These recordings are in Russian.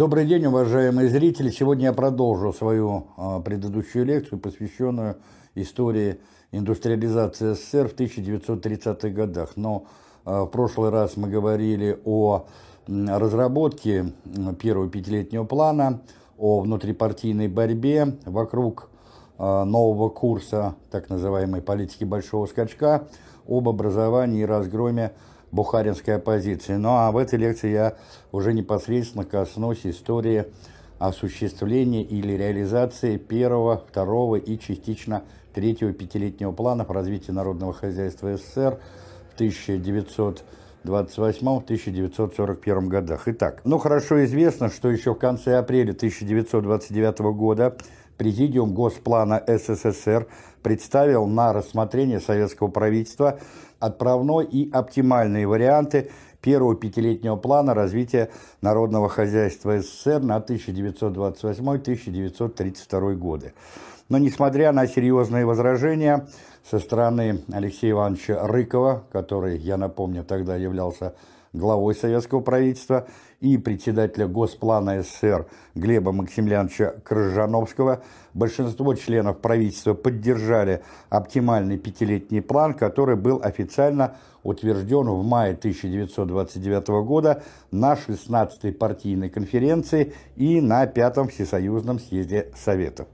Добрый день, уважаемые зрители. Сегодня я продолжу свою а, предыдущую лекцию, посвященную истории индустриализации СССР в 1930-х годах. Но а, в прошлый раз мы говорили о разработке первого пятилетнего плана, о внутрипартийной борьбе вокруг а, нового курса так называемой политики большого скачка, об образовании и разгроме бухаринской оппозиции. Ну а в этой лекции я уже непосредственно коснусь истории осуществления или реализации первого, второго и частично третьего пятилетнего планов развития народного хозяйства СССР в 1928-1941 годах. Итак, ну хорошо известно, что еще в конце апреля 1929 года Президиум Госплана СССР представил на рассмотрение советского правительства отправной и оптимальные варианты первого пятилетнего плана развития народного хозяйства СССР на 1928-1932 годы. Но несмотря на серьезные возражения со стороны Алексея Ивановича Рыкова, который, я напомню, тогда являлся главой советского правительства, и председателя Госплана СССР Глеба Максимляновича Крыжановского, большинство членов правительства поддержали оптимальный пятилетний план, который был официально утвержден в мае 1929 года на 16-й партийной конференции и на 5-м Всесоюзном съезде Советов.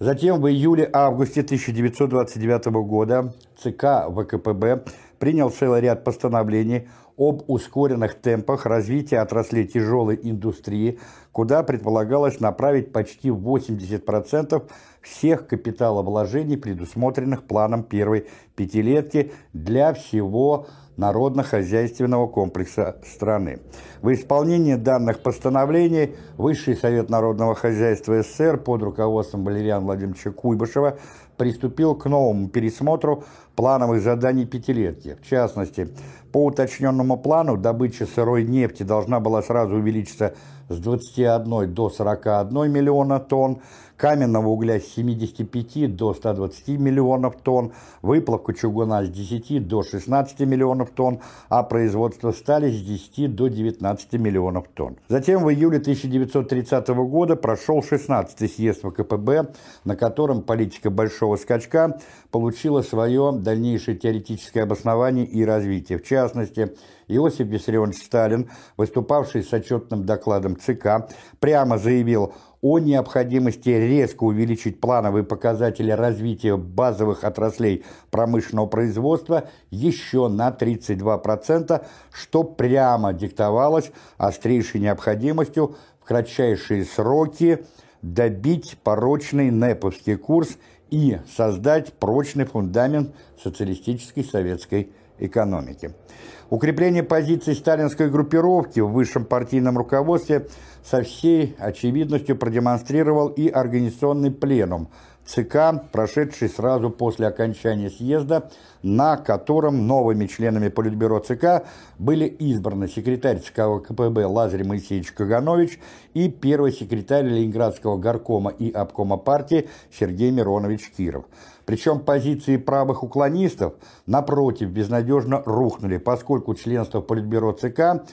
Затем в июле-августе 1929 года ЦК ВКПБ принял целый ряд постановлений об ускоренных темпах развития отраслей тяжелой индустрии, куда предполагалось направить почти 80% всех капиталовложений, предусмотренных планом первой пятилетки для всего народно-хозяйственного комплекса страны. В исполнении данных постановлений Высший Совет Народного Хозяйства СССР под руководством Валериана Владимировича Куйбышева приступил к новому пересмотру плановых заданий пятилетки. В частности, по уточненному плану добыча сырой нефти должна была сразу увеличиться с 21 до 41 миллиона тонн, каменного угля с 75 до 120 миллионов тонн, выплавка чугуна с 10 до 16 миллионов тонн, а производство стали с 10 до 19 миллионов тонн. Затем в июле 1930 года прошел 16-й съезд ВКПБ, на котором политика большого скачка получила свое дальнейшее теоретическое обоснование и развитие. В частности, Иосиф Виссарионович Сталин, выступавший с отчетным докладом ЦК, прямо заявил о необходимости резко увеличить плановые показатели развития базовых отраслей промышленного производства еще на 32%, что прямо диктовалось острейшей необходимостью в кратчайшие сроки добить порочный неповский курс и создать прочный фундамент социалистической советской экономики. Укрепление позиций сталинской группировки в высшем партийном руководстве со всей очевидностью продемонстрировал и организационный пленум ЦК, прошедший сразу после окончания съезда, на котором новыми членами Политбюро ЦК были избраны секретарь ЦК ВКПБ Лазарь Моисеевич Каганович и первый секретарь Ленинградского горкома и обкома партии Сергей Миронович Киров. Причем позиции правых уклонистов, напротив, безнадежно рухнули, поскольку членство Политбюро ЦК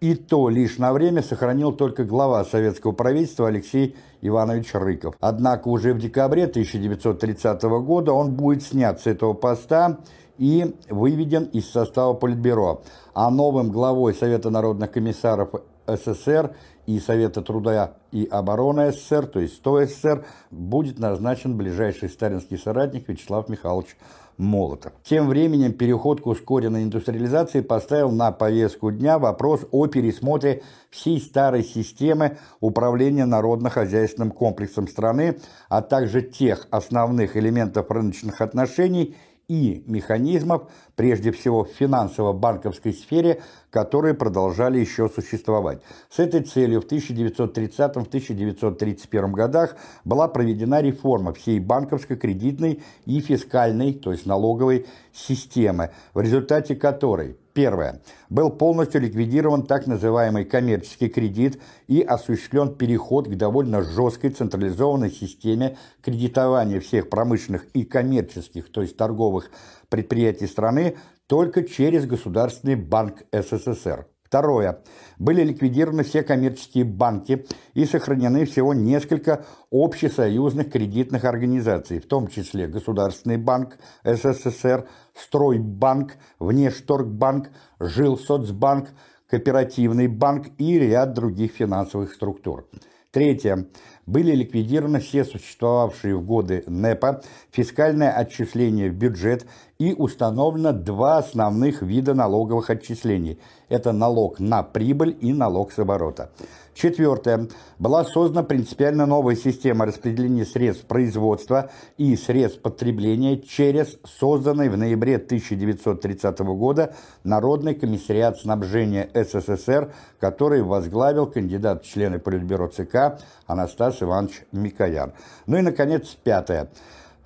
и то лишь на время сохранил только глава советского правительства Алексей Иванович Рыков. Однако уже в декабре 1930 года он будет снят с этого поста и выведен из состава Политбюро, а новым главой Совета народных комиссаров СССР и Совета труда и обороны СССР, то есть СССР, будет назначен ближайший сталинский соратник Вячеслав Михайлович Молотов. Тем временем переход к ускоренной индустриализации поставил на повестку дня вопрос о пересмотре всей старой системы управления народно-хозяйственным комплексом страны, а также тех основных элементов рыночных отношений и механизмов, прежде всего в финансово-банковской сфере, которые продолжали еще существовать. С этой целью в 1930-1931 годах была проведена реформа всей банковской, кредитной и фискальной, то есть налоговой системы, в результате которой Первое. Был полностью ликвидирован так называемый коммерческий кредит и осуществлен переход к довольно жесткой централизованной системе кредитования всех промышленных и коммерческих, то есть торговых предприятий страны, только через Государственный банк СССР. Второе. Были ликвидированы все коммерческие банки и сохранены всего несколько общесоюзных кредитных организаций, в том числе Государственный банк СССР, Стройбанк, Внешторгбанк, Жилсоцбанк, Кооперативный банк и ряд других финансовых структур. Третье. Были ликвидированы все существовавшие в годы НЭПа фискальное отчисление в бюджет и установлено два основных вида налоговых отчислений. Это налог на прибыль и налог с оборота. Четвертое. Была создана принципиально новая система распределения средств производства и средств потребления через созданный в ноябре 1930 года Народный комиссариат снабжения СССР, который возглавил кандидат в члены Политбюро ЦК Анастас Иванович Микоян. Ну и, наконец, пятое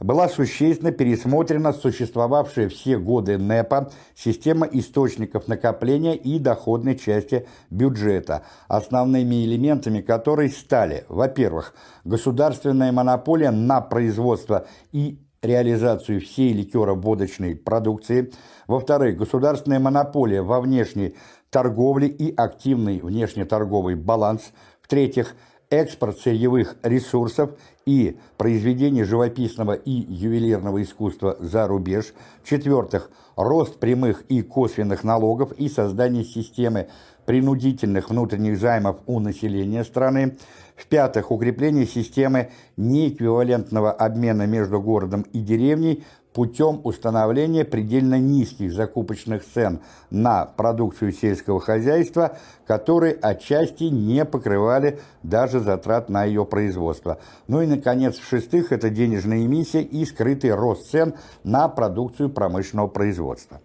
была существенно пересмотрена существовавшая все годы НЭПа система источников накопления и доходной части бюджета, основными элементами которой стали, во-первых, государственная монополия на производство и реализацию всей ликеро-водочной продукции, во-вторых, государственная монополия во внешней торговле и активный внешнеторговый баланс, в-третьих, экспорт сырьевых ресурсов и произведений живописного и ювелирного искусства за рубеж. В-четвертых, рост прямых и косвенных налогов и создание системы принудительных внутренних займов у населения страны. В-пятых, укрепление системы неэквивалентного обмена между городом и деревней путем установления предельно низких закупочных цен на продукцию сельского хозяйства, которые отчасти не покрывали даже затрат на ее производство. Ну и, наконец, в-шестых, это денежная эмиссия и скрытый рост цен на продукцию промышленного производства.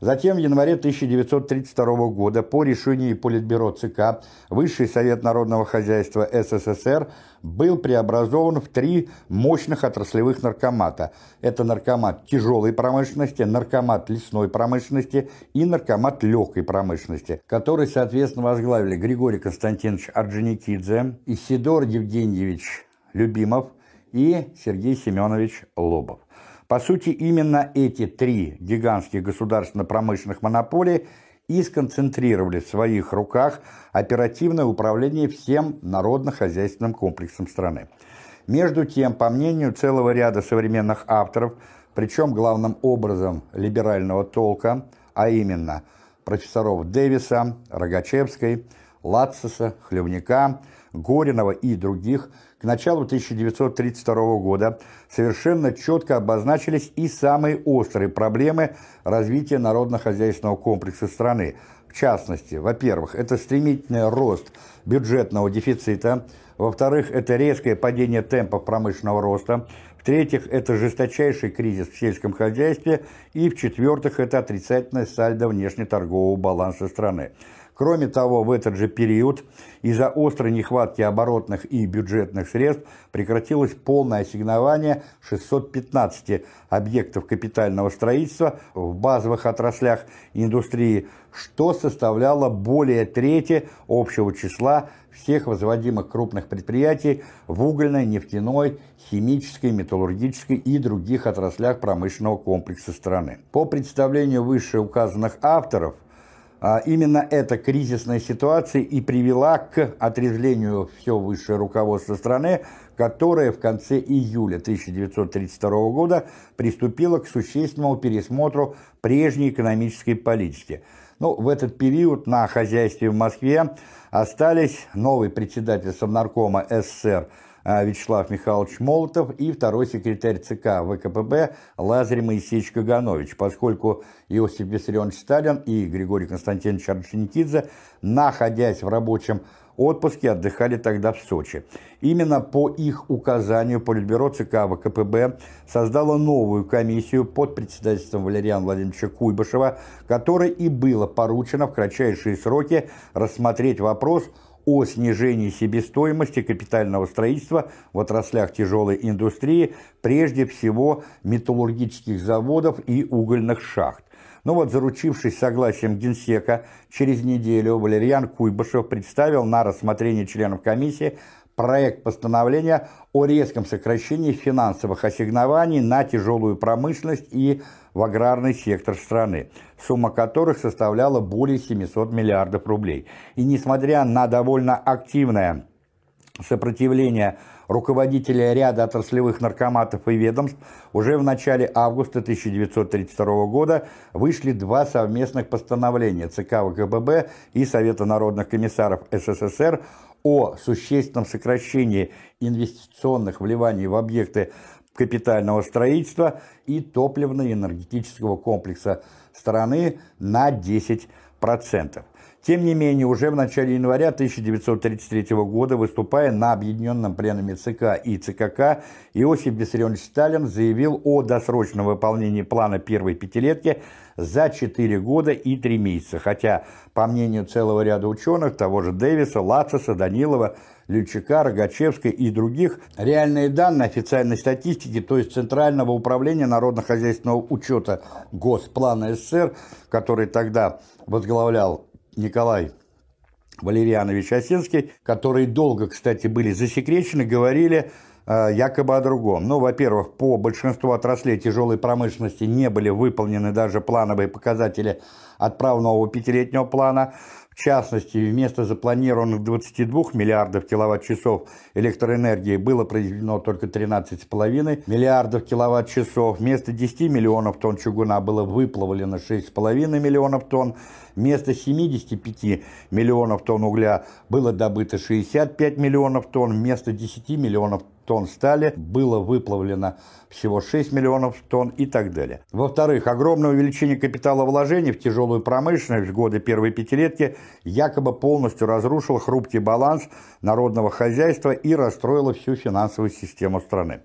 Затем в январе 1932 года по решению Политбюро ЦК Высший Совет Народного Хозяйства СССР был преобразован в три мощных отраслевых наркомата. Это наркомат тяжелой промышленности, наркомат лесной промышленности и наркомат легкой промышленности, который, соответственно, возглавили Григорий Константинович Орджоникидзе, Исидор Евгеньевич Любимов и Сергей Семенович Лобов. По сути, именно эти три гигантских государственно-промышленных монополии и сконцентрировали в своих руках оперативное управление всем народно-хозяйственным комплексом страны. Между тем, по мнению целого ряда современных авторов, причем главным образом либерального толка, а именно профессоров Дэвиса, Рогачевской, Латцеса, Хлевника, Горинова и других – к началу 1932 года совершенно четко обозначились и самые острые проблемы развития народно-хозяйственного комплекса страны. В частности, во-первых, это стремительный рост бюджетного дефицита, во-вторых, это резкое падение темпов промышленного роста, в-третьих, это жесточайший кризис в сельском хозяйстве, и в-четвертых, это отрицательная сальдо внешнеторгового баланса страны. Кроме того, в этот же период из-за острой нехватки оборотных и бюджетных средств прекратилось полное ассигнование 615 объектов капитального строительства в базовых отраслях индустрии, что составляло более трети общего числа всех возводимых крупных предприятий в угольной, нефтяной, химической, металлургической и других отраслях промышленного комплекса страны. По представлению вышеуказанных авторов, именно эта кризисная ситуация и привела к отрезвлению все высшее руководство страны, которое в конце июля 1932 года приступило к существенному пересмотру прежней экономической политики. Ну, в этот период на хозяйстве в Москве остались новый председатель Совнаркома СССР а, Вячеслав Михайлович Молотов и второй секретарь ЦК ВКПБ Лазарь Моисеевич Каганович, поскольку Иосиф Виссарионович Сталин и Григорий Константинович Орджоникидзе, находясь в рабочем отпуске, отдыхали тогда в Сочи. Именно по их указанию Политбюро ЦК ВКПБ создало новую комиссию под председательством Валериана Владимировича Куйбышева, которой и было поручено в кратчайшие сроки рассмотреть вопрос о снижении себестоимости капитального строительства в отраслях тяжелой индустрии, прежде всего металлургических заводов и угольных шахт. Но вот, заручившись согласием Генсека, через неделю Валерьян Куйбышев представил на рассмотрение членов комиссии проект постановления о резком сокращении финансовых ассигнований на тяжелую промышленность и в аграрный сектор страны, сумма которых составляла более 700 миллиардов рублей. И несмотря на довольно активное сопротивление руководителя ряда отраслевых наркоматов и ведомств, уже в начале августа 1932 года вышли два совместных постановления ЦК ВКПБ и Совета народных комиссаров СССР о существенном сокращении инвестиционных вливаний в объекты капитального строительства и топливно-энергетического комплекса страны на 10%. Тем не менее, уже в начале января 1933 года, выступая на объединенном пленуме ЦК и ЦКК, Иосиф Виссарионович Сталин заявил о досрочном выполнении плана первой пятилетки за 4 года и 3 месяца, хотя, по мнению целого ряда ученых, того же Дэвиса, Лацеса, Данилова, Лючака, Рогачевской и других, реальные данные официальной статистики, то есть Центрального управления народно-хозяйственного учета Госплана СССР, который тогда возглавлял Николай Валерьянович Осинский, которые долго, кстати, были засекречены, говорили э, якобы о другом. Ну, во-первых, по большинству отраслей тяжелой промышленности не были выполнены даже плановые показатели отправного пятилетнего плана. В частности, вместо запланированных 22 миллиардов киловатт-часов электроэнергии было произведено только 13,5 миллиардов киловатт-часов. Вместо 10 миллионов тонн чугуна было выплавлено 6,5 миллионов тонн. Вместо 75 миллионов тонн угля было добыто 65 миллионов тонн. Вместо 10 миллионов тонн стали было выплавлено всего 6 миллионов тонн и так далее. Во-вторых, огромное увеличение капитала вложений в тяжелую промышленность в годы первой пятилетки якобы полностью разрушило хрупкий баланс народного хозяйства и расстроило всю финансовую систему страны.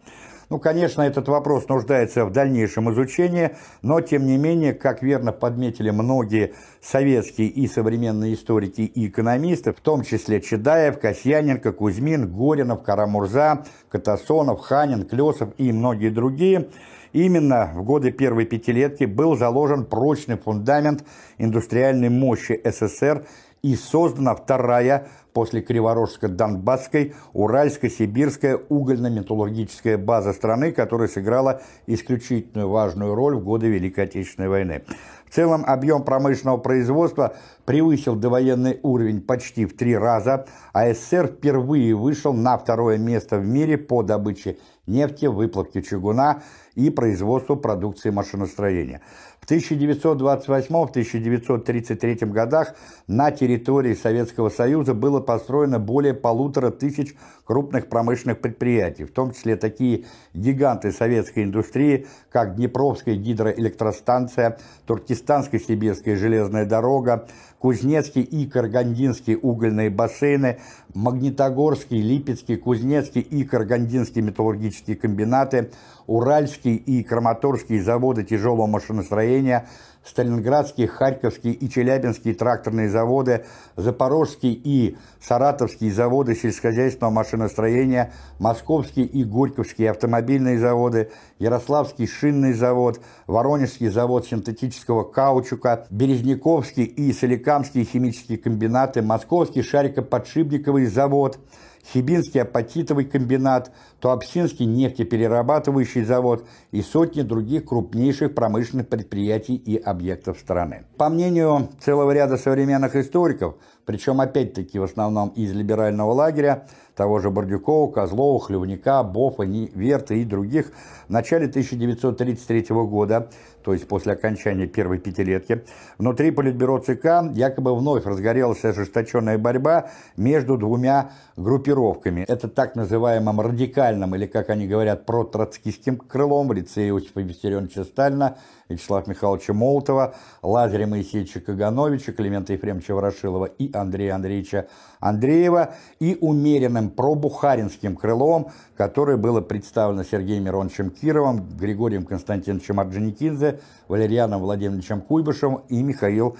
Ну, конечно, этот вопрос нуждается в дальнейшем изучении, но, тем не менее, как верно подметили многие советские и современные историки и экономисты, в том числе Чедаев, Касьяненко, Кузьмин, Горинов, Карамурза, Катасонов, Ханин, Клесов и многие другие, Именно в годы первой пятилетки был заложен прочный фундамент индустриальной мощи СССР и создана вторая после Криворожско-Донбасской, Уральско-Сибирская угольно-металлургическая база страны, которая сыграла исключительно важную роль в годы Великой Отечественной войны. В целом объем промышленного производства превысил довоенный уровень почти в три раза, а СССР впервые вышел на второе место в мире по добыче нефти, выплавке чугуна и производству продукции машиностроения. В 1928-1933 годах на территории Советского Союза было построено более полутора тысяч крупных промышленных предприятий, в том числе такие гиганты советской индустрии, как Днепровская гидроэлектростанция, Туркестанская сибирская железная дорога, Кузнецкий и Каргандинские угольные бассейны, Магнитогорский, Липецкий, Кузнецкий и Каргандинские металлургические комбинаты, Уральские и Краматорские заводы тяжелого машиностроения, Сталинградские, Харьковские и Челябинские тракторные заводы, Запорожские и Саратовские заводы сельскохозяйственного машиностроения, Московские и Горьковские автомобильные заводы, Ярославский шинный завод, Воронежский завод синтетического каучука, Березняковский и Соликамские химические комбинаты, Московский шарикоподшипниковый завод – Хибинский апатитовый комбинат, Туапсинский нефтеперерабатывающий завод и сотни других крупнейших промышленных предприятий и объектов страны. По мнению целого ряда современных историков, причем опять-таки в основном из либерального лагеря, того же Бордюкова, Козлова, Хлевника, Бофа, Верта и других, в начале 1933 года, то есть после окончания первой пятилетки, внутри Политбюро ЦК якобы вновь разгорелась ожесточенная борьба между двумя группировками. Это так называемым радикальным, или, как они говорят, протроцкистским крылом в лице Иосифа Виссарионовича Сталина, Вячеслава Михайловича Молотова, Лазаря Моисеевича Кагановича, Климента Ефремовича Ворошилова и Андрея Андреевича Андреева, и умеренным пробухаринским крылом, которое было представлено Сергеем Мироновичем Кировым, Григорием Константиновичем Орджоникидзе, Валерьяном Владимировичем Куйбышевым и Михаилом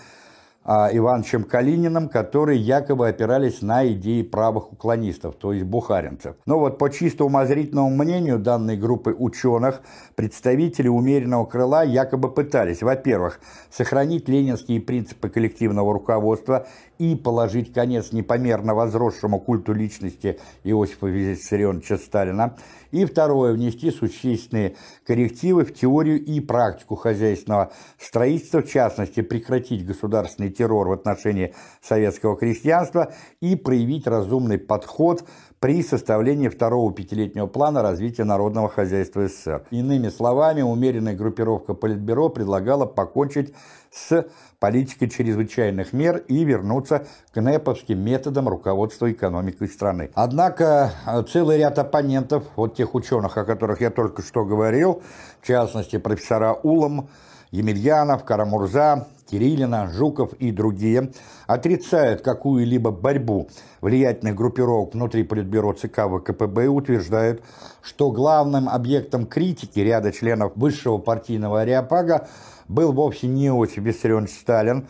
Ивановичем Калининым, которые якобы опирались на идеи правых уклонистов, то есть бухаринцев. Но вот по чисто умозрительному мнению данной группы ученых, представители умеренного крыла якобы пытались, во-первых, сохранить ленинские принципы коллективного руководства и положить конец непомерно возросшему культу личности Иосифа Виссарионовича Сталина, и второе, внести существенные коррективы в теорию и практику хозяйственного строительства, в частности, прекратить государственный террор в отношении советского крестьянства и проявить разумный подход при составлении второго пятилетнего плана развития народного хозяйства СССР. Иными словами, умеренная группировка Политбюро предлагала покончить с политикой чрезвычайных мер и вернуться к НЭПовским методам руководства экономикой страны. Однако э, целый ряд оппонентов, вот тех ученых, о которых я только что говорил, в частности профессора Улом, Емельянов, Карамурза, Кириллина, Жуков и другие, отрицают какую-либо борьбу влиятельных группировок внутри Политбюро ЦК ВКПБ и утверждают, что главным объектом критики ряда членов высшего партийного ареопага был вовсе не Иосиф Виссарионович Сталин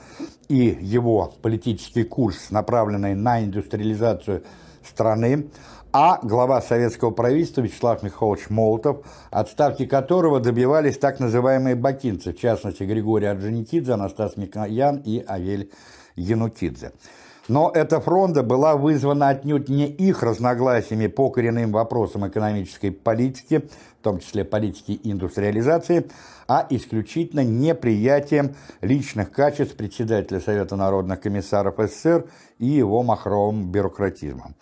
и его политический курс, направленный на индустриализацию страны, а глава советского правительства Вячеслав Михайлович Молотов, отставки которого добивались так называемые бакинцы, в частности Григорий Орджоникидзе, Анастас Микоян и Авель Янукидзе. Но эта фронта была вызвана отнюдь не их разногласиями по коренным вопросам экономической политики, в том числе политики индустриализации, а исключительно неприятием личных качеств председателя Совета народных комиссаров СССР и его махровым бюрократизмом.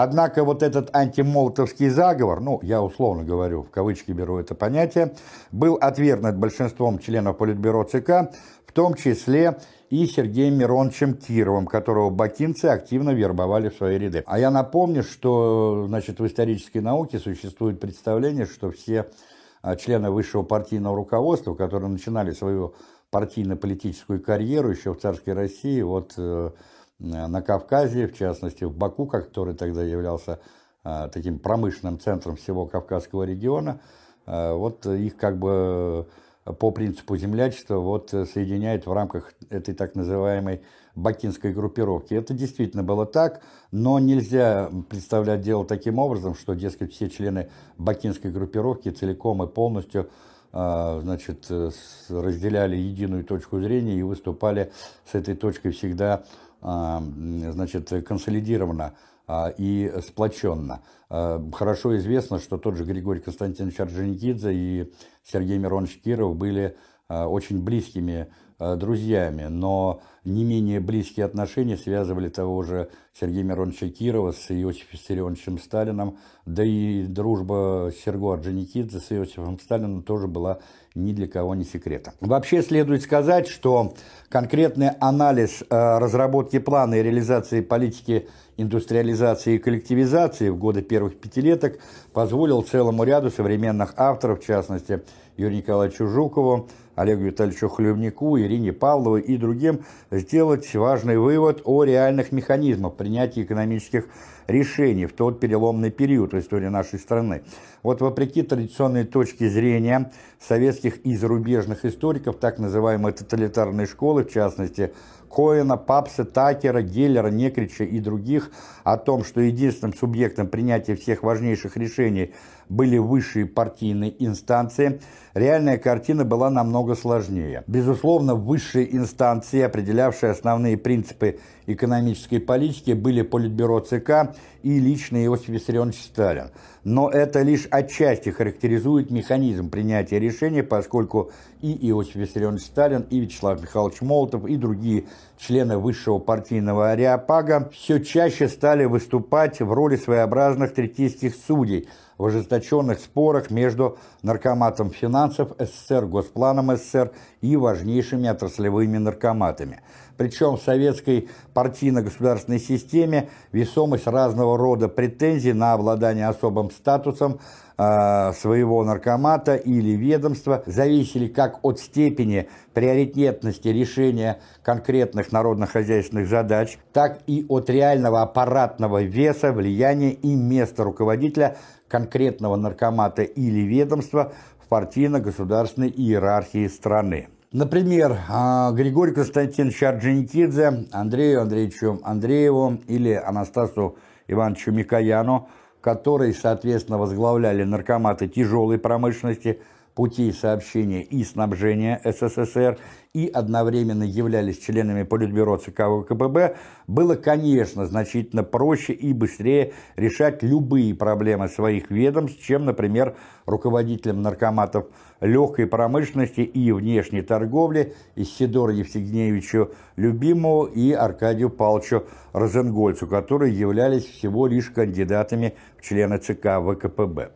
Однако вот этот антимолотовский заговор, ну, я условно говорю, в кавычки беру это понятие, был отвергнут большинством членов Политбюро ЦК, в том числе и Сергеем Мироновичем Кировым, которого бакинцы активно вербовали в свои ряды. А я напомню, что значит, в исторической науке существует представление, что все а, члены высшего партийного руководства, которые начинали свою партийно-политическую карьеру еще в царской России, вот э, на Кавказе, в частности в Баку, который тогда являлся а, таким промышленным центром всего Кавказского региона, а, вот их как бы по принципу землячества вот соединяет в рамках этой так называемой бакинской группировки. Это действительно было так, но нельзя представлять дело таким образом, что, дескать, все члены бакинской группировки целиком и полностью значит, разделяли единую точку зрения и выступали с этой точкой всегда значит, консолидированно а, и сплоченно. Хорошо известно, что тот же Григорий Константинович Орджоникидзе и Сергей Миронович Киров были очень близкими друзьями, но не менее близкие отношения связывали того же Сергея Мироновича Кирова с Иосифом Виссарионовичем Сталином, да и дружба Серго Орджоникидзе с Иосифом Сталином тоже была ни для кого не секретом. Вообще следует сказать, что конкретный анализ э, разработки плана и реализации политики индустриализации и коллективизации в годы первых пятилеток позволил целому ряду современных авторов, в частности Юрию Николаевичу Жукову, Олегу Витальевичу Хлевнику, Ирине Павловой и другим сделать важный вывод о реальных механизмах принятия экономических решений в тот переломный период в истории нашей страны. Вот вопреки традиционной точке зрения советских и зарубежных историков, так называемой тоталитарной школы, в частности, Коэна, Папса, Такера, Геллера, Некрича и других о том, что единственным субъектом принятия всех важнейших решений были высшие партийные инстанции, реальная картина была намного сложнее. Безусловно, высшие инстанции, определявшие основные принципы экономической политики, были Политбюро ЦК и лично Иосиф Виссарионович Сталин. Но это лишь отчасти характеризует механизм принятия решения, поскольку и Иосиф Виссарионович Сталин, и Вячеслав Михайлович Молотов, и другие члены высшего партийного ареопага все чаще стали выступать в роли своеобразных третейских судей в ожесточенных спорах между наркоматом финансов СССР, Госпланом СССР и важнейшими отраслевыми наркоматами. Причем в советской партийно-государственной системе весомость разного рода претензий на обладание особым статусом э, своего наркомата или ведомства зависели как от степени приоритетности решения конкретных народно-хозяйственных задач, так и от реального аппаратного веса, влияния и места руководителя конкретного наркомата или ведомства в партийно-государственной иерархии страны. Например, а, Григорию Константиновичу Орджоникидзе, Андрею Андреевичу Андрееву или Анастасу Ивановичу Микояну, которые, соответственно, возглавляли наркоматы тяжелой промышленности – путей сообщения и снабжения СССР и одновременно являлись членами Политбюро ЦК ВКПБ, было, конечно, значительно проще и быстрее решать любые проблемы своих ведомств, чем, например, руководителям наркоматов легкой промышленности и внешней торговли Исидору Евсегневичу Любимову и Аркадию Павловичу Розенгольцу, которые являлись всего лишь кандидатами в члены ЦК ВКПБ.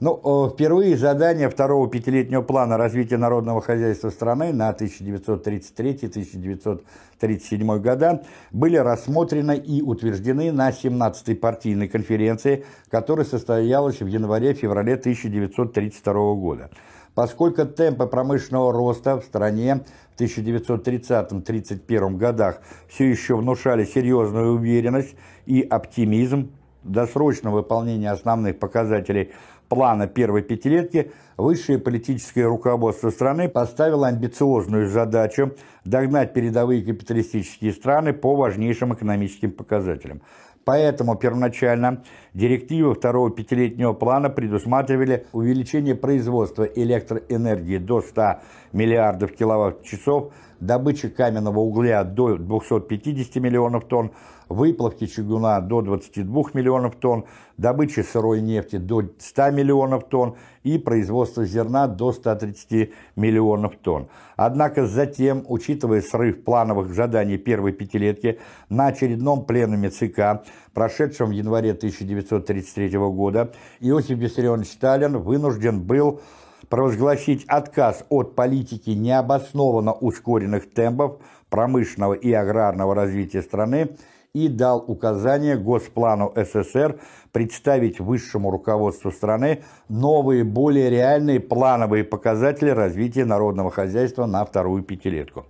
Ну, впервые задания второго пятилетнего плана развития народного хозяйства страны на 1933-1937 года были рассмотрены и утверждены на 17-й партийной конференции, которая состоялась в январе-феврале 1932 года. Поскольку темпы промышленного роста в стране в 1930-1931 годах все еще внушали серьезную уверенность и оптимизм, досрочного выполнения основных показателей плана первой пятилетки высшее политическое руководство страны поставило амбициозную задачу догнать передовые капиталистические страны по важнейшим экономическим показателям. Поэтому первоначально директивы второго пятилетнего плана предусматривали увеличение производства электроэнергии до 100 миллиардов киловатт-часов, добычи каменного угля до 250 миллионов тонн, выплавки чугуна до 22 миллионов тонн, добычи сырой нефти до 100 миллионов тонн и производство зерна до 130 миллионов тонн. Однако затем, учитывая срыв плановых заданий первой пятилетки, на очередном пленуме ЦК, прошедшем в январе 1933 года, Иосиф Виссарионович Сталин вынужден был провозгласить отказ от политики необоснованно ускоренных темпов промышленного и аграрного развития страны и дал указание Госплану СССР представить высшему руководству страны новые, более реальные плановые показатели развития народного хозяйства на вторую пятилетку.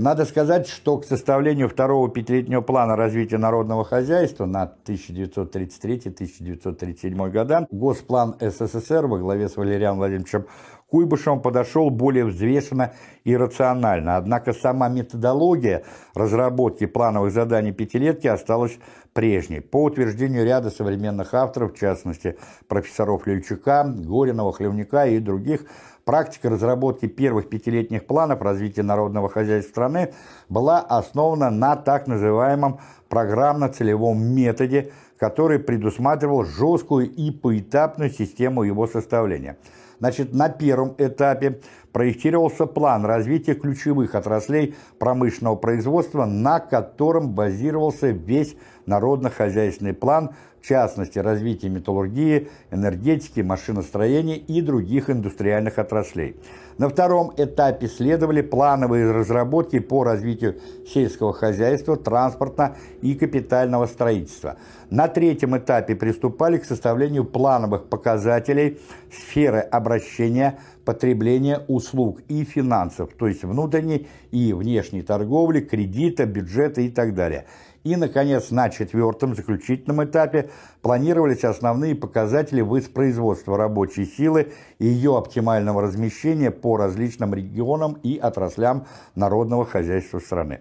Надо сказать, что к составлению второго пятилетнего плана развития народного хозяйства на 1933-1937 года Госплан СССР во главе с Валерианом Владимировичем Куйбышевым подошел более взвешенно и рационально. Однако сама методология разработки плановых заданий пятилетки осталась прежней. По утверждению ряда современных авторов, в частности профессоров Левчука, Горинова, Хлевника и других, Практика разработки первых пятилетних планов развития народного хозяйства страны была основана на так называемом программно-целевом методе, который предусматривал жесткую и поэтапную систему его составления. Значит, на первом этапе проектировался план развития ключевых отраслей промышленного производства, на котором базировался весь народно-хозяйственный план – в частности развитие металлургии, энергетики, машиностроения и других индустриальных отраслей. На втором этапе следовали плановые разработки по развитию сельского хозяйства, транспорта и капитального строительства. На третьем этапе приступали к составлению плановых показателей сферы обращения, потребления услуг и финансов, то есть внутренней и внешней торговли, кредита, бюджета и так далее – и, наконец, на четвертом, заключительном этапе планировались основные показатели воспроизводства рабочей силы и ее оптимального размещения по различным регионам и отраслям народного хозяйства страны.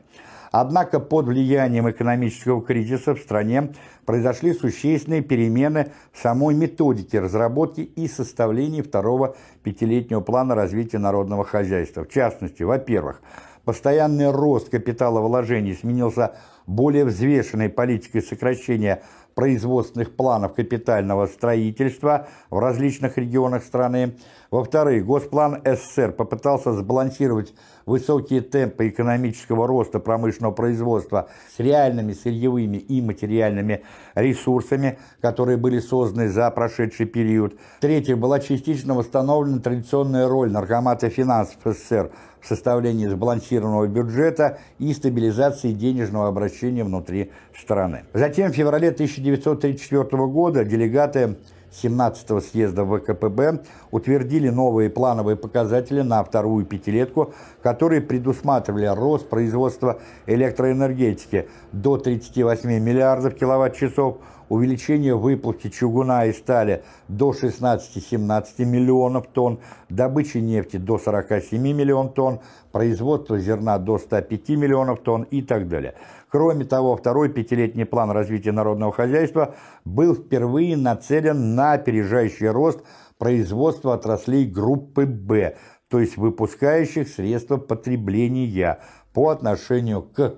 Однако под влиянием экономического кризиса в стране произошли существенные перемены в самой методике разработки и составлении второго пятилетнего плана развития народного хозяйства. В частности, во-первых, постоянный рост капитала вложений сменился более взвешенной политикой сокращения производственных планов капитального строительства в различных регионах страны. Во-вторых, Госплан СССР попытался сбалансировать высокие темпы экономического роста промышленного производства с реальными сырьевыми и материальными ресурсами, которые были созданы за прошедший период. В-третьих, была частично восстановлена традиционная роль наркомата финансов СССР в составлении сбалансированного бюджета и стабилизации денежного обращения внутри страны. Затем в феврале 1934 года делегаты 17-го съезда ВКПБ утвердили новые плановые показатели на вторую пятилетку, которые предусматривали рост производства электроэнергетики до 38 миллиардов киловатт-часов, увеличение выплавки чугуна и стали до 16-17 миллионов тонн, добычи нефти до 47 миллионов тонн, производство зерна до 105 миллионов тонн и так далее. Кроме того, второй пятилетний план развития народного хозяйства был впервые нацелен на опережающий рост производства отраслей группы «Б», то есть выпускающих средства потребления по отношению к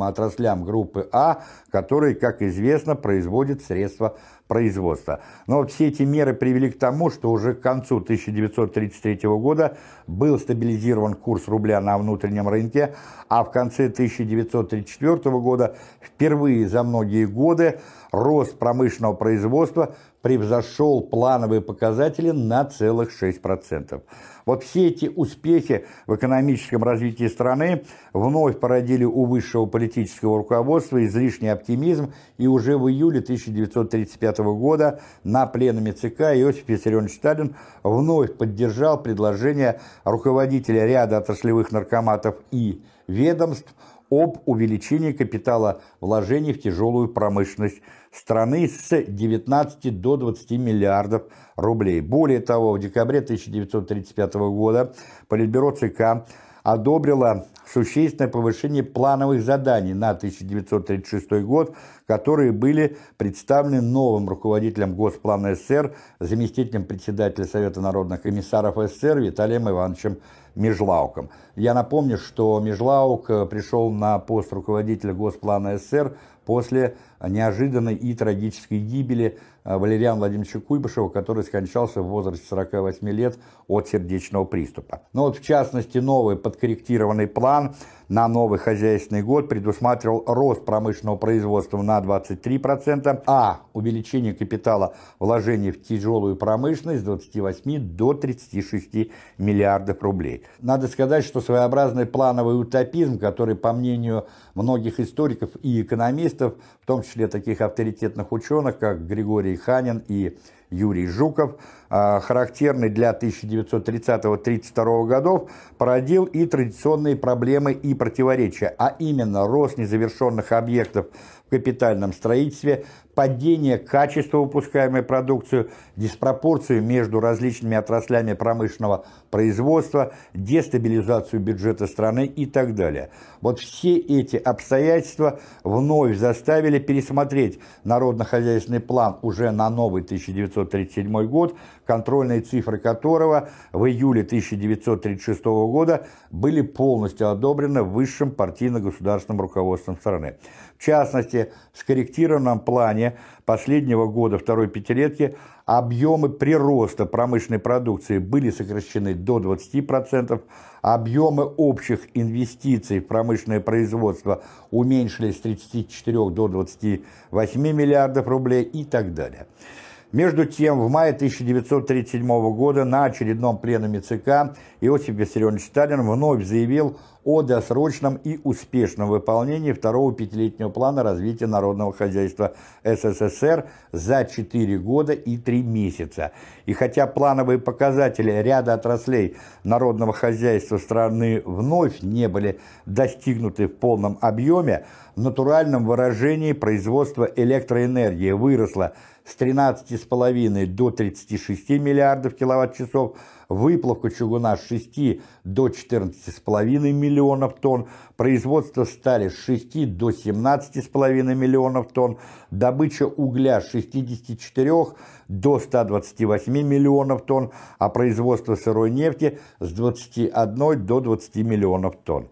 отраслям группы А, которые, как известно, производят средства производства. Но все эти меры привели к тому, что уже к концу 1933 года был стабилизирован курс рубля на внутреннем рынке, а в конце 1934 года впервые за многие годы рост промышленного производства превзошел плановые показатели на целых 6%. Вот все эти успехи в экономическом развитии страны вновь породили у высшего политического руководства излишний оптимизм, и уже в июле 1935 года на пленуме ЦК Иосиф Виссарионович Сталин вновь поддержал предложение руководителя ряда отраслевых наркоматов и ведомств об увеличении капитала вложений в тяжелую промышленность страны с 19 до 20 миллиардов рублей. Более того, в декабре 1935 года Политбюро ЦК одобрило существенное повышение плановых заданий на 1936 год, которые были представлены новым руководителем Госплана СССР, заместителем председателя Совета народных комиссаров СССР Виталием Ивановичем Межлауком. Я напомню, что Межлаук пришел на пост руководителя Госплана СССР после неожиданной и трагической гибели э, Валериана Владимировича Куйбышева, который скончался в возрасте 48 лет от сердечного приступа. Но вот в частности новый подкорректированный план на новый хозяйственный год предусматривал рост промышленного производства на 23%, а увеличение капитала вложений в тяжелую промышленность с 28 до 36 миллиардов рублей. Надо сказать, что своеобразный плановый утопизм, который, по мнению многих историков и экономистов, в том числе таких авторитетных ученых, как Григорий Ханин и Юрий Жуков, а, характерный для 1930-32 годов, породил и традиционные проблемы и противоречия, а именно рост незавершенных объектов в капитальном строительстве, падение качества выпускаемой продукции, диспропорцию между различными отраслями промышленного производства, дестабилизацию бюджета страны и так далее. Вот все эти обстоятельства вновь заставили пересмотреть народно-хозяйственный план уже на новый 1937 год, контрольные цифры которого в июле 1936 года были полностью одобрены высшим партийно-государственным руководством страны. В частности, в скорректированном плане последнего года второй пятилетки объемы прироста промышленной продукции были сокращены до 20%, объемы общих инвестиций в промышленное производство уменьшились с 34 до 28 миллиардов рублей и так далее. Между тем, в мае 1937 года на очередном пленуме ЦК Иосиф Виссарионович Сталин вновь заявил о досрочном и успешном выполнении второго пятилетнего плана развития народного хозяйства СССР за 4 года и 3 месяца. И хотя плановые показатели ряда отраслей народного хозяйства страны вновь не были достигнуты в полном объеме, в натуральном выражении производство электроэнергии выросло с 13,5 до 36 миллиардов киловатт-часов, выплавка чугуна с 6 до 14,5 миллионов тонн, производство стали с 6 до 17,5 миллионов тонн, добыча угля с 64 до 128 миллионов тонн, а производство сырой нефти с 21 до 20 миллионов тонн.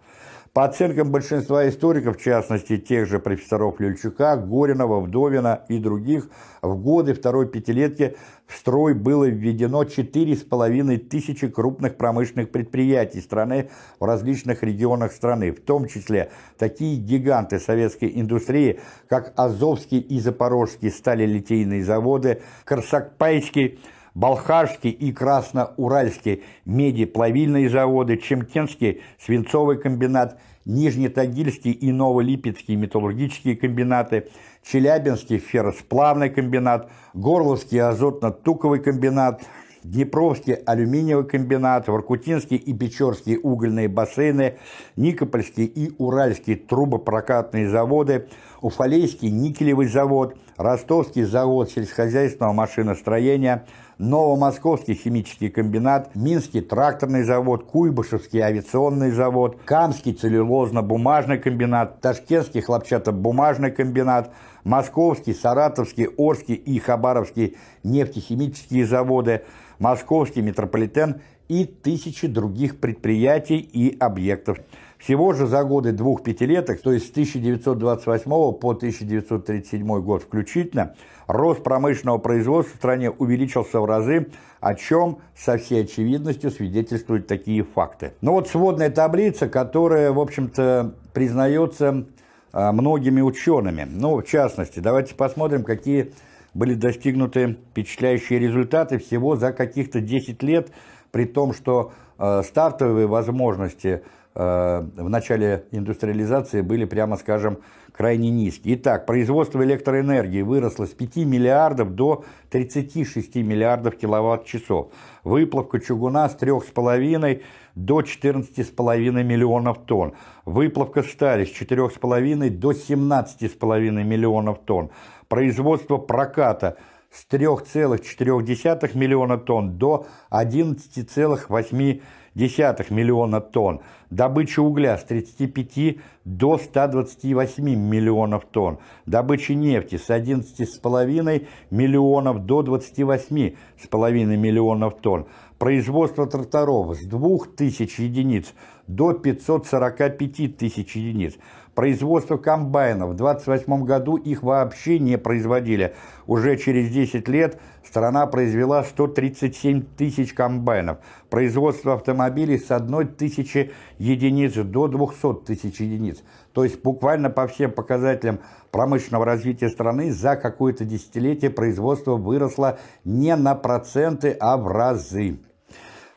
По оценкам большинства историков, в частности тех же профессоров Лельчука, Горинова, Вдовина и других, в годы второй пятилетки в строй было введено 4,5 тысячи крупных промышленных предприятий страны в различных регионах страны, в том числе такие гиганты советской индустрии, как Азовский и Запорожский сталелитейные заводы, Корсакпайский, Балхашский и Красноуральский медиплавильные заводы, Чемкенский свинцовый комбинат, Нижнетагильский и Новолипецкий металлургические комбинаты, Челябинский ферросплавный комбинат, Горловский азотно-туковый комбинат, Днепровский алюминиевый комбинат, Воркутинский и Печорские угольные бассейны, Никопольский и Уральский трубопрокатные заводы, Уфалейский никелевый завод, Ростовский завод сельскохозяйственного машиностроения, Новомосковский химический комбинат, Минский тракторный завод, Куйбышевский авиационный завод, Камский целлюлозно-бумажный комбинат, Ташкентский хлопчатобумажный комбинат, Московский, Саратовский, Орский и Хабаровский нефтехимические заводы, Московский метрополитен и тысячи других предприятий и объектов. Всего же за годы двух пятилеток, то есть с 1928 по 1937 год включительно, рост промышленного производства в стране увеличился в разы, о чем со всей очевидностью свидетельствуют такие факты. Ну вот сводная таблица, которая, в общем-то, признается а, многими учеными. Ну, в частности, давайте посмотрим, какие были достигнуты впечатляющие результаты всего за каких-то 10 лет, при том, что э, стартовые возможности в начале индустриализации были, прямо скажем, крайне низкие. Итак, производство электроэнергии выросло с 5 миллиардов до 36 миллиардов киловатт-часов. Выплавка чугуна с 3,5 до 14,5 миллионов тонн. Выплавка стали с 4,5 до 17,5 миллионов тонн. Производство проката с 3,4 миллиона тонн до 11,8 десятых миллиона тонн, добыча угля с 35 до 128 миллионов тонн, добыча нефти с 11,5 миллионов до 28,5 миллионов тонн, производство тракторов с 2000 единиц до 545 тысяч единиц, Производство комбайнов. В 28 году их вообще не производили. Уже через 10 лет страна произвела 137 тысяч комбайнов. Производство автомобилей с 1 тысячи единиц до 200 тысяч единиц. То есть буквально по всем показателям промышленного развития страны за какое-то десятилетие производство выросло не на проценты, а в разы.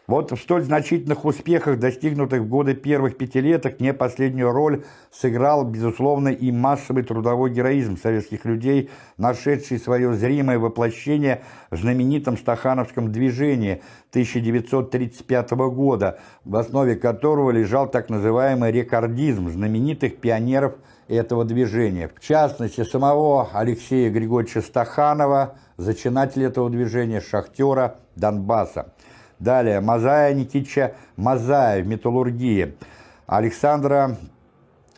Вот в столь значительных успехах, достигнутых в годы первых пятилеток, не последнюю роль сыграл, безусловно, и массовый трудовой героизм советских людей, нашедший свое зримое воплощение в знаменитом стахановском движении 1935 года, в основе которого лежал так называемый рекордизм знаменитых пионеров этого движения. В частности, самого Алексея Григорьевича Стаханова, зачинателя этого движения, шахтера Донбасса. Далее, Мазая Никитича Мазая в металлургии. Александра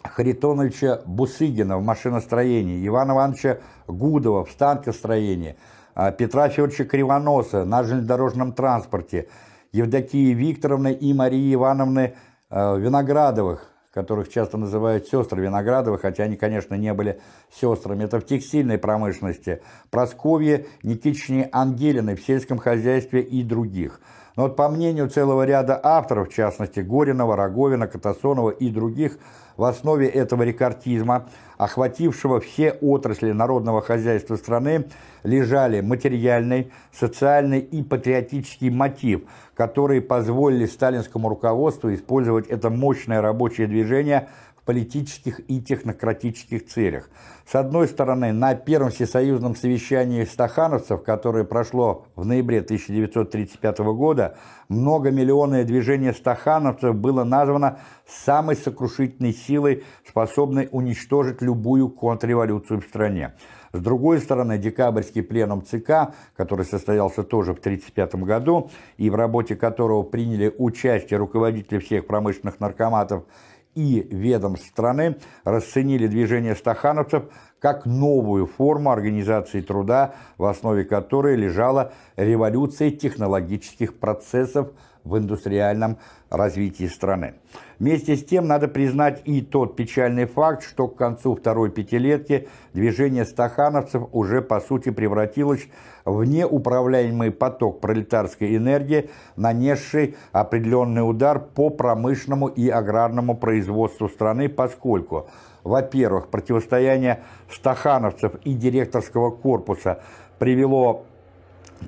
Харитоновича Бусыгина в машиностроении. Ивана Ивановича Гудова в станкостроении. А, Петра Федоровича Кривоноса на железнодорожном транспорте. Евдокии Викторовны и Марии Ивановны а, Виноградовых, которых часто называют сестры Виноградовых, хотя они, конечно, не были сестрами. Это в текстильной промышленности. Просковье Никитичне Ангелиной в сельском хозяйстве и других – но вот по мнению целого ряда авторов, в частности Горинова, Роговина, Катасонова и других, в основе этого рекордизма, охватившего все отрасли народного хозяйства страны, лежали материальный, социальный и патриотический мотив, которые позволили сталинскому руководству использовать это мощное рабочее движение – политических и технократических целях. С одной стороны, на Первом всесоюзном совещании стахановцев, которое прошло в ноябре 1935 года, многомиллионное движение стахановцев было названо самой сокрушительной силой, способной уничтожить любую контрреволюцию в стране. С другой стороны, декабрьский пленум ЦК, который состоялся тоже в 1935 году, и в работе которого приняли участие руководители всех промышленных наркоматов и ведомств страны расценили движение стахановцев как новую форму организации труда, в основе которой лежала революция технологических процессов в индустриальном развитии страны. Вместе с тем надо признать и тот печальный факт, что к концу второй пятилетки движение стахановцев уже по сути превратилось в неуправляемый поток пролетарской энергии, нанесший определенный удар по промышленному и аграрному производству страны, поскольку, во-первых, противостояние стахановцев и директорского корпуса привело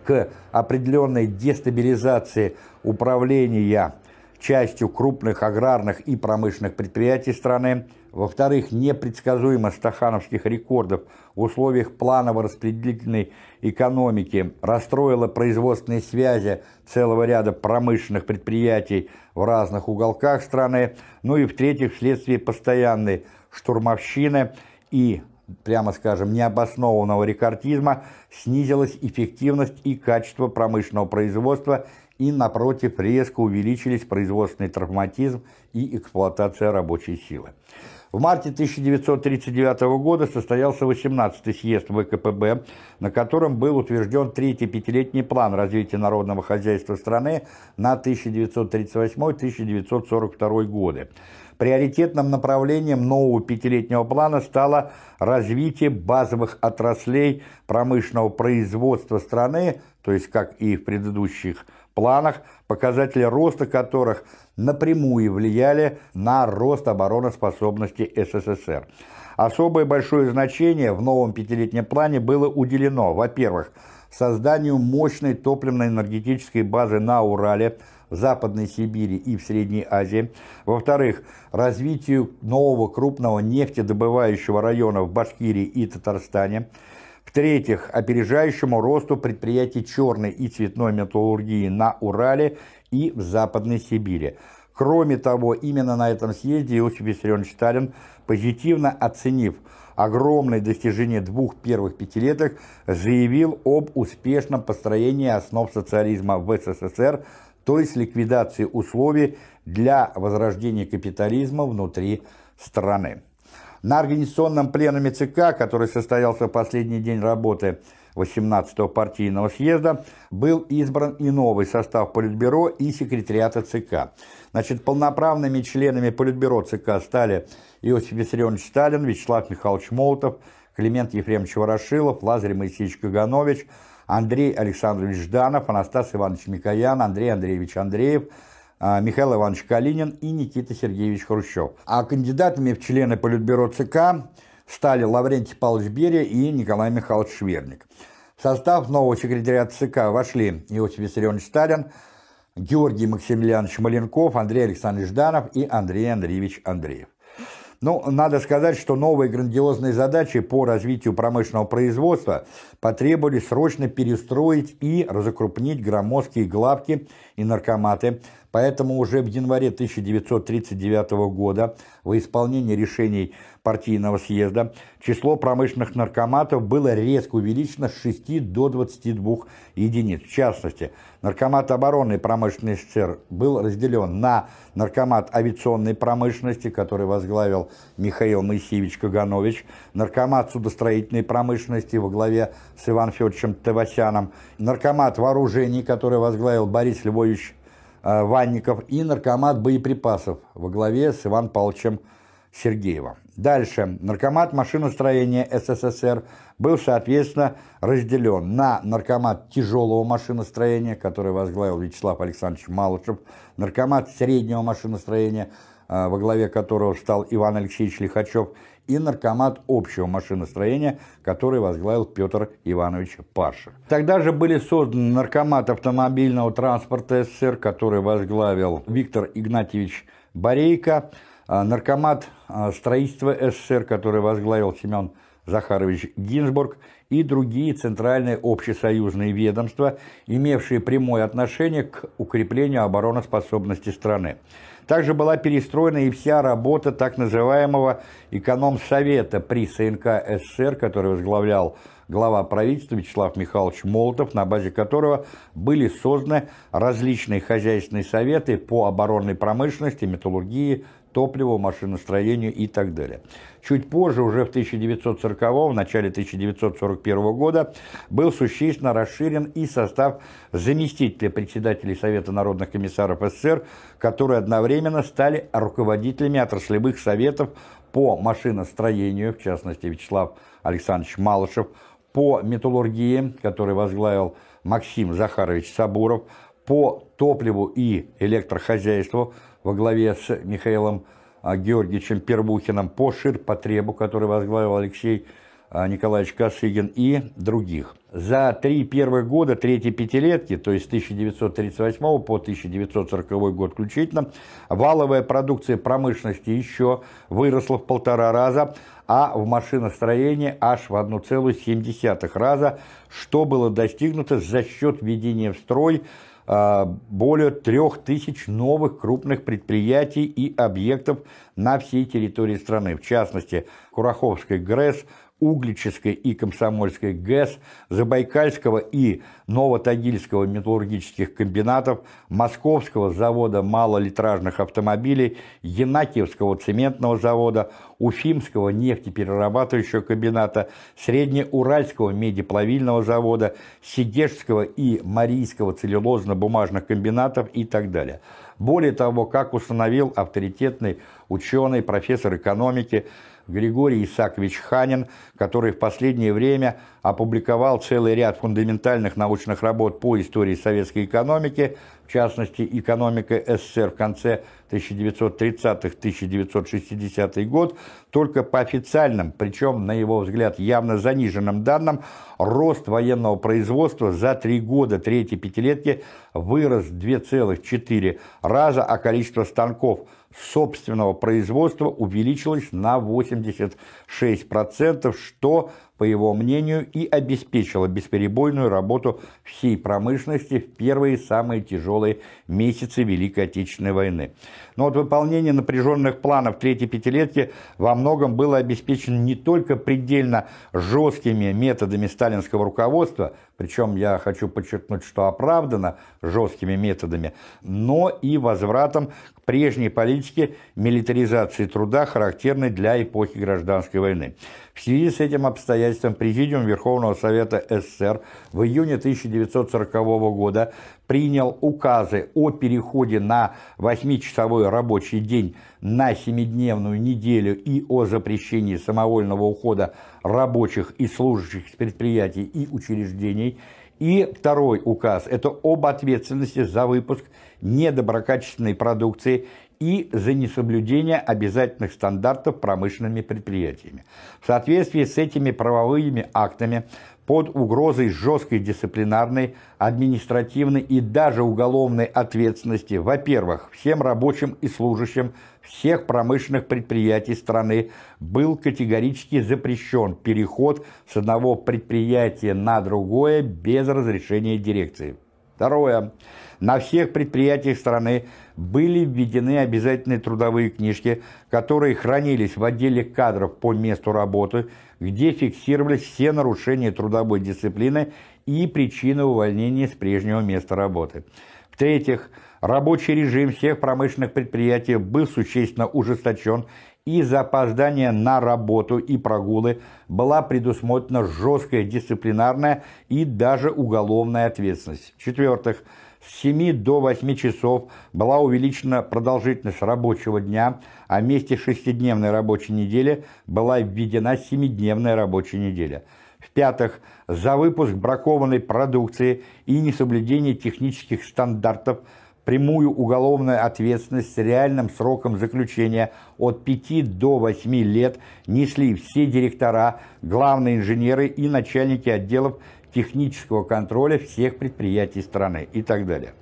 к определенной дестабилизации управления частью крупных аграрных и промышленных предприятий страны, во-вторых, непредсказуемость стахановских рекордов в условиях планово-распределительной экономики расстроила производственные связи целого ряда промышленных предприятий в разных уголках страны, ну и в-третьих, вследствие постоянной штурмовщины и прямо скажем, необоснованного рекордизма снизилась эффективность и качество промышленного производства и, напротив, резко увеличились производственный травматизм и эксплуатация рабочей силы. В марте 1939 года состоялся 18-й съезд ВКПБ, на котором был утвержден третий пятилетний план развития народного хозяйства страны на 1938-1942 годы. Приоритетным направлением нового пятилетнего плана стало развитие базовых отраслей промышленного производства страны, то есть как и в предыдущих планах, показатели роста которых напрямую влияли на рост обороноспособности СССР. Особое большое значение в новом пятилетнем плане было уделено, во-первых, созданию мощной топливно-энергетической базы на Урале, в Западной Сибири и в Средней Азии. Во-вторых, развитию нового крупного нефтедобывающего района в Башкирии и Татарстане. В-третьих, опережающему росту предприятий черной и цветной металлургии на Урале и в Западной Сибири. Кроме того, именно на этом съезде Иосиф Виссарионович Сталин, позитивно оценив огромные достижения двух первых пятилеток, заявил об успешном построении основ социализма в СССР, то есть ликвидации условий для возрождения капитализма внутри страны. На организационном пленуме ЦК, который состоялся в последний день работы 18-го партийного съезда, был избран и новый состав Политбюро и секретариата ЦК. Значит, полноправными членами Политбюро ЦК стали Иосиф Виссарионович Сталин, Вячеслав Михайлович Молотов, Климент Ефремович Ворошилов, Лазарь Моисеевич Каганович, Андрей Александрович Жданов, Анастас Иванович Микоян, Андрей Андреевич Андреев – а, Михаил Иванович Калинин и Никита Сергеевич Хрущев. А кандидатами в члены Политбюро ЦК стали Лаврентий Павлович Берия и Николай Михайлович Шверник. В состав нового секретариата ЦК вошли Иосиф Виссарионович Сталин, Георгий Максимилианович Маленков, Андрей Александрович Жданов и Андрей Андреевич Андреев. Ну, надо сказать, что новые грандиозные задачи по развитию промышленного производства потребовали срочно перестроить и разокрупнить громоздкие главки и наркоматы, Поэтому уже в январе 1939 года во исполнении решений партийного съезда число промышленных наркоматов было резко увеличено с 6 до 22 единиц. В частности, наркомат обороны и промышленный СССР был разделен на наркомат авиационной промышленности, который возглавил Михаил Моисеевич Каганович, наркомат судостроительной промышленности во главе с Иваном Федоровичем Тавасяном, наркомат вооружений, который возглавил Борис Львович Э, Ванников и наркомат боеприпасов во главе с Иваном Павловичем Сергеевым. Дальше. Наркомат машиностроения СССР был, соответственно, разделен на наркомат тяжелого машиностроения, который возглавил Вячеслав Александрович Малышев, наркомат среднего машиностроения, э, во главе которого стал Иван Алексеевич Лихачев, и наркомат общего машиностроения, который возглавил Петр Иванович Пашер. Тогда же были созданы наркомат автомобильного транспорта СССР, который возглавил Виктор Игнатьевич Борейко, а, наркомат а, строительства СССР, который возглавил Семен Захарович Гинзбург, и другие центральные общесоюзные ведомства, имевшие прямое отношение к укреплению обороноспособности страны. Также была перестроена и вся работа так называемого экономсовета при СНК СССР, который возглавлял глава правительства Вячеслав Михайлович Молотов, на базе которого были созданы различные хозяйственные советы по оборонной промышленности, металлургии, топливу, машиностроению и так далее. Чуть позже, уже в 1940 в начале 1941 года, был существенно расширен и состав заместителей председателей Совета народных комиссаров СССР, которые одновременно стали руководителями отраслевых советов по машиностроению, в частности Вячеслав Александрович Малышев, по металлургии, который возглавил Максим Захарович Сабуров, по топливу и электрохозяйству во главе с Михаилом а, Георгиевичем Первухиным, по ширпотребу, который возглавил Алексей а, Николаевич Косыгин и других. За три первых года третьей пятилетки, то есть с 1938 по 1940 год включительно, валовая продукция промышленности еще выросла в полтора раза, а в машиностроении аж в 1,7 раза, что было достигнуто за счет введения в строй более трех тысяч новых крупных предприятий и объектов на всей территории страны. В частности, Кураховской ГРЭС, Углической и Комсомольской ГЭС, Забайкальского и Новотагильского металлургических комбинатов, Московского завода малолитражных автомобилей, Янакиевского цементного завода, Уфимского нефтеперерабатывающего комбината, Среднеуральского медиплавильного завода, Сидежского и Марийского целлюлозно-бумажных комбинатов и так далее. Более того, как установил авторитетный ученый, профессор экономики Григорий Исакович Ханин, который в последнее время опубликовал целый ряд фундаментальных научных работ по истории советской экономики, в частности, «Экономика СССР в конце 1930-1960 год», только по официальным, причем, на его взгляд, явно заниженным данным, рост военного производства за три года третьей пятилетки вырос в 2,4 раза, а количество станков – собственного производства увеличилось на 86%, что, по его мнению, и обеспечило бесперебойную работу всей промышленности в первые самые тяжелые месяцы Великой Отечественной войны. Но вот выполнение напряженных планов третьей пятилетки во многом было обеспечено не только предельно жесткими методами сталинского руководства, причем я хочу подчеркнуть, что оправдано жесткими методами, но и возвратом к прежней политике милитаризации труда, характерной для эпохи гражданской войны. В связи с этим обстоятельством Президиум Верховного Совета СССР в июне 1940 года принял указы о переходе на 8-часовой рабочий день на 7-дневную неделю и о запрещении самовольного ухода рабочих и служащих с предприятий и учреждений. И второй указ – это об ответственности за выпуск недоброкачественной продукции и за несоблюдение обязательных стандартов промышленными предприятиями. В соответствии с этими правовыми актами под угрозой жесткой дисциплинарной, административной и даже уголовной ответственности, во-первых, всем рабочим и служащим всех промышленных предприятий страны был категорически запрещен переход с одного предприятия на другое без разрешения дирекции. Второе. На всех предприятиях страны были введены обязательные трудовые книжки, которые хранились в отделе кадров по месту работы, где фиксировались все нарушения трудовой дисциплины и причины увольнения с прежнего места работы. В-третьих, рабочий режим всех промышленных предприятий был существенно ужесточен, и за опоздание на работу и прогулы была предусмотрена жесткая дисциплинарная и даже уголовная ответственность. В-четвертых, с 7 до 8 часов была увеличена продолжительность рабочего дня, а вместе шестидневной рабочей недели была введена семидневная рабочая неделя. В-пятых, за выпуск бракованной продукции и несоблюдение технических стандартов прямую уголовную ответственность с реальным сроком заключения от 5 до 8 лет несли все директора, главные инженеры и начальники отделов технического контроля всех предприятий страны и так далее.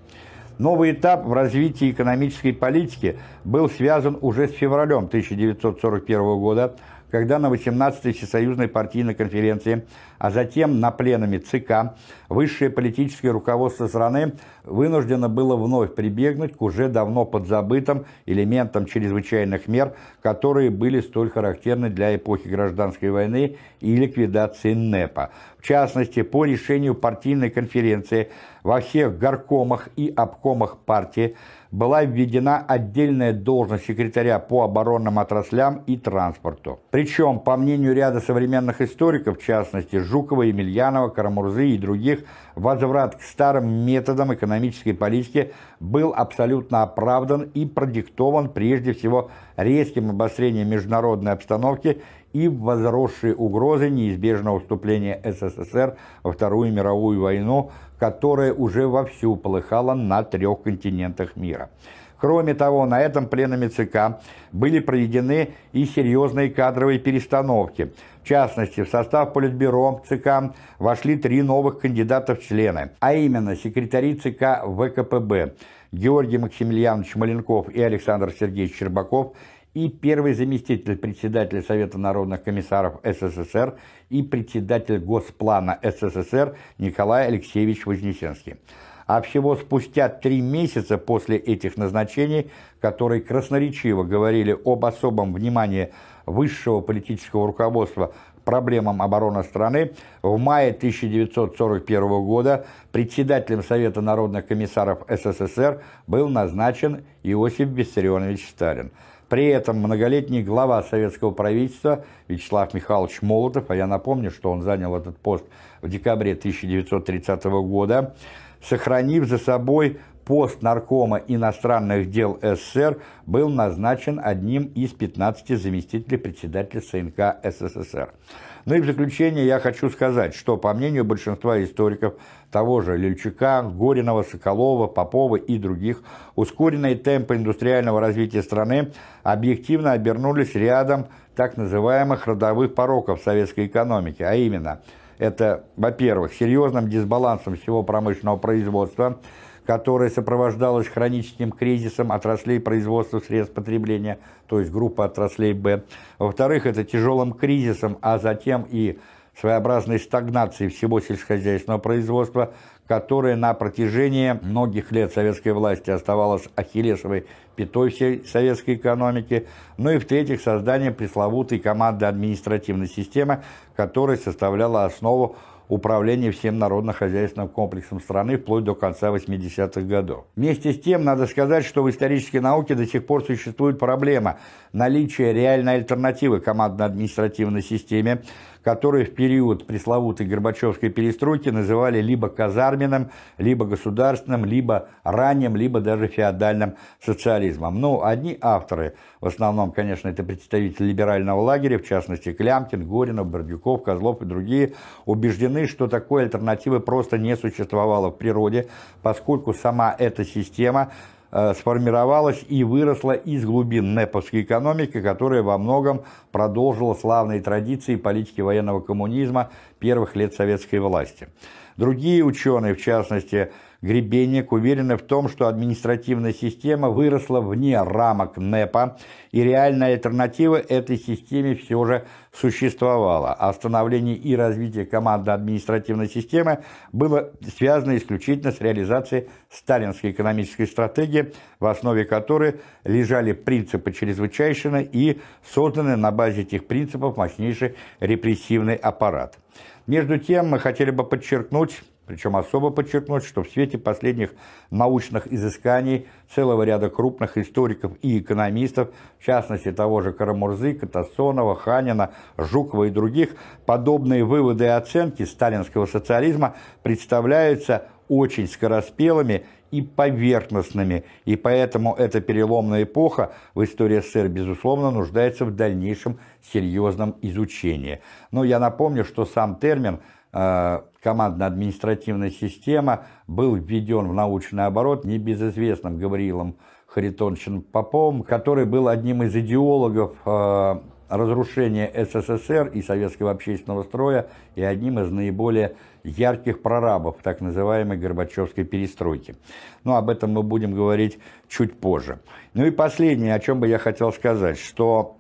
Новый этап в развитии экономической политики был связан уже с февралем 1941 года, когда на 18-й Всесоюзной партийной конференции, а затем на пленуме ЦК, высшее политическое руководство страны вынуждено было вновь прибегнуть к уже давно подзабытым элементам чрезвычайных мер, которые были столь характерны для эпохи гражданской войны и ликвидации НЭПа. В частности, по решению партийной конференции во всех горкомах и обкомах партии была введена отдельная должность секретаря по оборонным отраслям и транспорту. Причем, по мнению ряда современных историков, в частности Жукова, Емельянова, Карамурзы и других, возврат к старым методам экономической политики был абсолютно оправдан и продиктован прежде всего резким обострением международной обстановки и возросшей угрозой неизбежного вступления СССР во Вторую мировую войну, которая уже вовсю полыхала на трех континентах мира. Кроме того, на этом пленуме ЦК были проведены и серьезные кадровые перестановки. В частности, в состав Политбюро ЦК вошли три новых кандидата в члены, а именно секретари ЦК ВКПБ Георгий Максимiliaнович Маленков и Александр Сергеевич Щербаков – и первый заместитель председателя Совета народных комиссаров СССР и председатель Госплана СССР Николай Алексеевич Вознесенский. А всего спустя три месяца после этих назначений, которые красноречиво говорили об особом внимании высшего политического руководства проблемам обороны страны, в мае 1941 года председателем Совета народных комиссаров СССР был назначен Иосиф Виссарионович Сталин. При этом многолетний глава советского правительства Вячеслав Михайлович Молотов, а я напомню, что он занял этот пост в декабре 1930 года, сохранив за собой пост наркома иностранных дел СССР, был назначен одним из 15 заместителей председателя СНК СССР. Ну и в заключение я хочу сказать, что, по мнению большинства историков, того же Лельчака, Горинова, Соколова, Попова и других, ускоренные темпы индустриального развития страны объективно обернулись рядом так называемых родовых пороков советской экономики, а именно – это, во-первых, серьезным дисбалансом всего промышленного производства – которое сопровождалось хроническим кризисом отраслей производства средств потребления, то есть группа отраслей Б. Во-вторых, это тяжелым кризисом, а затем и своеобразной стагнацией всего сельскохозяйственного производства, которое на протяжении многих лет советской власти оставалось ахиллесовой пятой всей советской экономики, ну и в-третьих, создание пресловутой команды административной системы, которая составляла основу управления всем народно-хозяйственным комплексом страны вплоть до конца 80-х годов. Вместе с тем, надо сказать, что в исторической науке до сих пор существует проблема наличия реальной альтернативы командно-административной системе, который в период пресловутой Горбачевской перестройки называли либо казарменным, либо государственным, либо ранним, либо даже феодальным социализмом. Ну, одни авторы, в основном, конечно, это представители либерального лагеря, в частности, Клямкин, Горинов, Бердюков, Козлов и другие, убеждены, что такой альтернативы просто не существовало в природе, поскольку сама эта система – сформировалась и выросла из глубин неповской экономики, которая во многом продолжила славные традиции политики военного коммунизма первых лет советской власти. Другие ученые, в частности, Гребенник уверены в том, что административная система выросла вне рамок НЭПа, и реальная альтернатива этой системе все же существовала. А становление и развитие команды административной системы было связано исключительно с реализацией сталинской экономической стратегии, в основе которой лежали принципы чрезвычайщины и созданы на базе этих принципов мощнейший репрессивный аппарат. Между тем, мы хотели бы подчеркнуть, причем особо подчеркнуть, что в свете последних научных изысканий целого ряда крупных историков и экономистов, в частности того же Карамурзы, Катасонова, Ханина, Жукова и других, подобные выводы и оценки сталинского социализма представляются очень скороспелыми и поверхностными, и поэтому эта переломная эпоха в истории СССР, безусловно, нуждается в дальнейшем серьезном изучении. Но я напомню, что сам термин э, командно-административная система был введен в научный оборот небезызвестным Гавриилом Харитоновичем Поповым, который был одним из идеологов э, разрушения СССР и советского общественного строя и одним из наиболее ярких прорабов так называемой Горбачевской перестройки. Но об этом мы будем говорить чуть позже. Ну и последнее, о чем бы я хотел сказать, что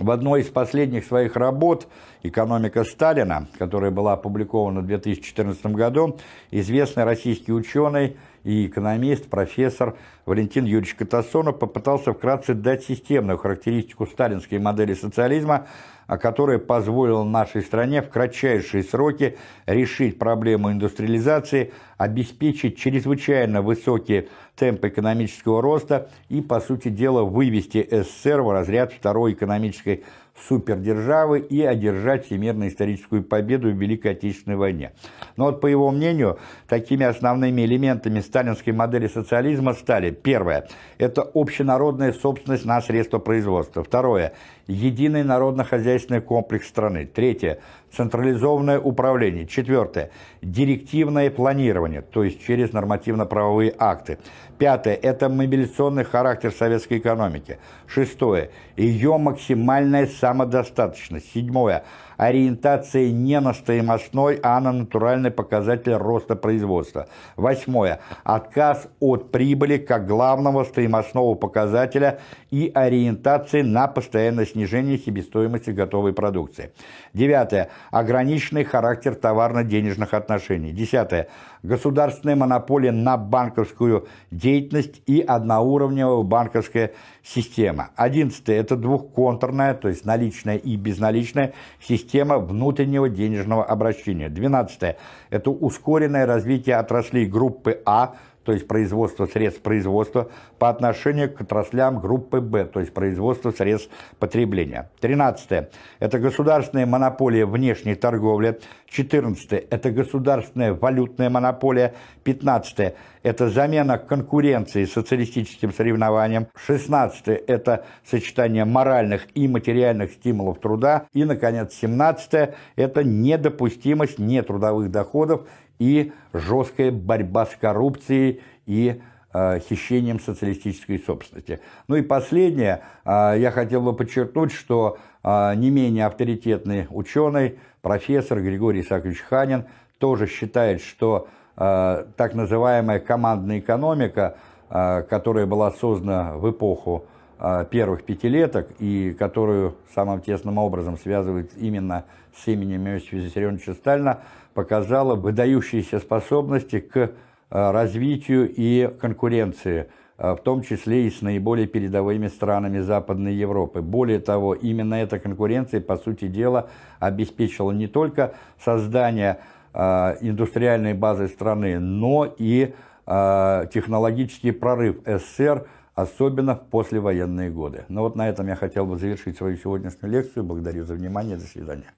в одной из последних своих работ «Экономика Сталина», которая была опубликована в 2014 году, известный российский ученый и экономист, профессор Валентин Юрьевич Катасонов попытался вкратце дать системную характеристику сталинской модели социализма, которая позволила нашей стране в кратчайшие сроки решить проблему индустриализации, обеспечить чрезвычайно высокие темпы экономического роста и, по сути дела, вывести СССР в разряд второй экономической супердержавы и одержать всемирно-историческую победу в Великой Отечественной войне. Но вот по его мнению, такими основными элементами сталинской модели социализма стали первое – это общенародная собственность на средства производства. Второе – единый народно-хозяйственный комплекс страны. Третье – централизованное управление. Четвертое – директивное планирование, то есть через нормативно-правовые акты. Пятое – это мобилизационный характер советской экономики. Шестое – ее максимальная самодостаточность. Седьмое – ориентация не на стоимостной, а на натуральный показатель роста производства. Восьмое. Отказ от прибыли как главного стоимостного показателя и ориентации на постоянное снижение себестоимости готовой продукции. Девятое. Ограниченный характер товарно-денежных отношений. Десятое. Государственная монополия на банковскую деятельность и одноуровневая банковская система. Одиннадцатое – это двухконтурная, то есть наличная и безналичная система внутреннего денежного обращения. Двенадцатое – это ускоренное развитие отраслей группы А – то есть производство средств производства, по отношению к отраслям группы Б, то есть производство средств потребления. 13. Это государственная монополия внешней торговли. 14. Это государственная валютная монополия. 15. Это замена конкуренции социалистическим соревнованием. 16. Это сочетание моральных и материальных стимулов труда. И, наконец, 17. Это недопустимость нетрудовых доходов и жесткая борьба с коррупцией и э, хищением социалистической собственности. Ну и последнее, э, я хотел бы подчеркнуть, что э, не менее авторитетный ученый, профессор Григорий Исаакович Ханин, тоже считает, что так называемая командная экономика, которая была создана в эпоху первых пятилеток и которую самым тесным образом связывает именно с именем Иосифа Виссарионовича Сталина, показала выдающиеся способности к э, развитию и конкуренции, э, в том числе и с наиболее передовыми странами Западной Европы. Более того, именно эта конкуренция, по сути дела, обеспечила не только создание индустриальной базы страны, но и технологический прорыв СССР, особенно в послевоенные годы. Ну вот на этом я хотел бы завершить свою сегодняшнюю лекцию. Благодарю за внимание. До свидания.